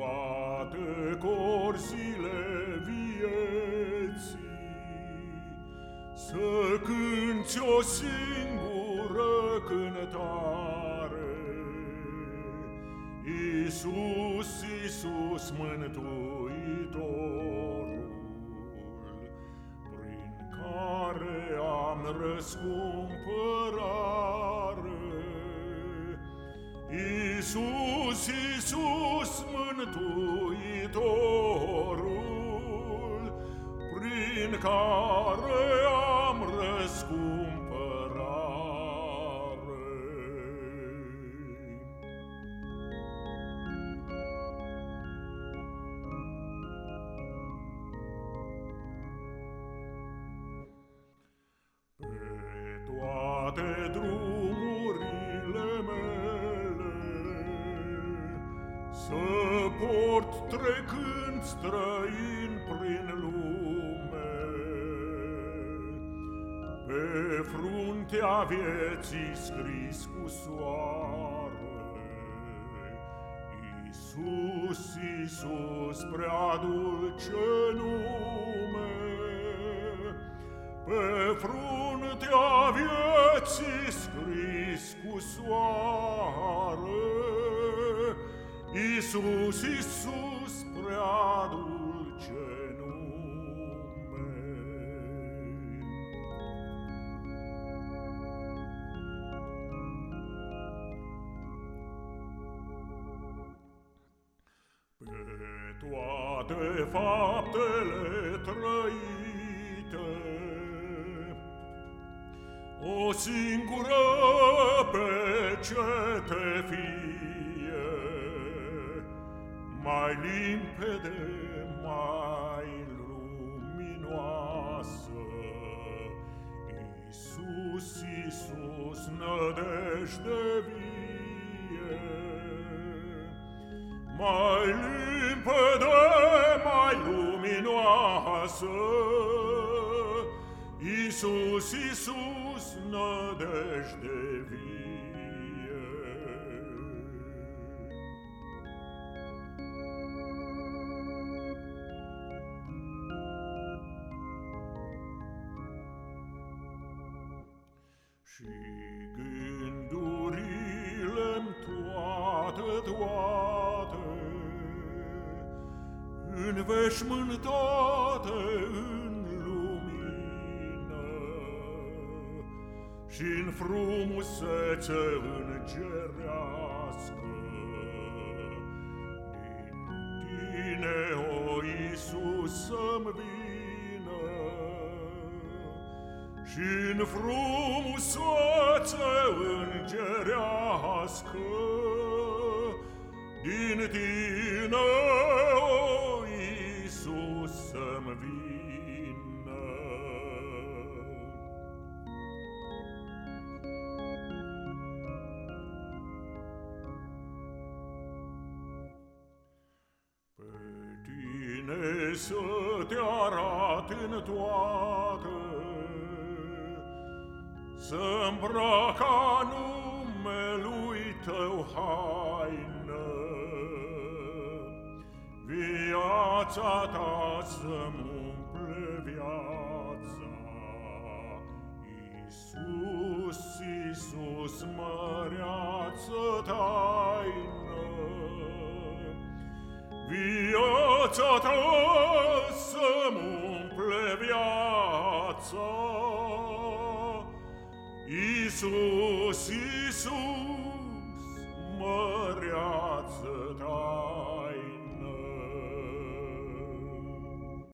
toate corsile vieții Să cânti o singură cântare. Iisus, Iisus, Mântuitorul Prin care am răscumpărare Iisus, Iisus, Mântuitorul, prin care am răscumpărare. Pe toate drumurile port trecând străin prin lume. Pe fruntea vieții scris cu soare, Iisus, Iisus, prea dulce nume, Pe fruntea vieții scris cu soare, Iisus, Iisus, prea dulce nume. Pe toate faptele trăite, o singură pe ce te fii, Mai limpede, mai luminoasă. Iisus, Iisus, nădejde vie, mai limpede, mai luminoasă. Iisus, Iisus, nădejde vie. Și gândurile-mi toate, toate, Înveșmântate în lumină Și-n frumusețe îngerească. Din tine, o Iisus, să-mi vină și-n frumusețe îngerească Din tine, o Iisus, să-mi vină. Pe tine să te arat în toate, Să îmbraca numelui tău haină, Viața ta să-mi umple viața. Iisus, Iisus, măreață taină, Viața ta să-mi umple viața. Iisus, Iisus, măreață taină.